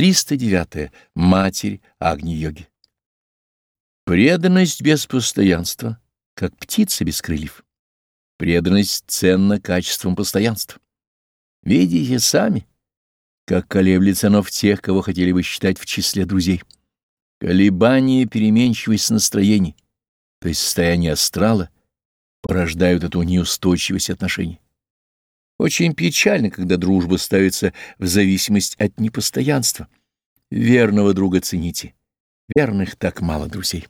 309. Матерь Агни-йоги. Преданность без постоянства, как птица без крыльев. Преданность ценна качеством постоянства. Видите сами, как колеблется оно в тех, кого хотели бы считать в числе друзей. Колебания, переменчивость настроений, то есть состояние астрала, порождают эту неустойчивость отношений. Очень печально, когда дружба ставится в зависимость от непостоянства. Верного друга цените. Верных так мало друзей.